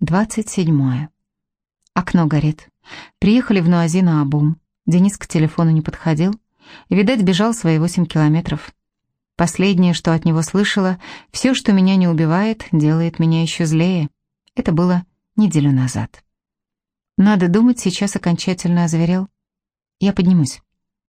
Двадцать седьмое. Окно горит. Приехали в Нуази на обум. Денис к телефону не подходил. Видать, бежал свои 8 километров. Последнее, что от него слышала, все, что меня не убивает, делает меня еще злее. Это было неделю назад. Надо думать, сейчас окончательно озверел. Я поднимусь.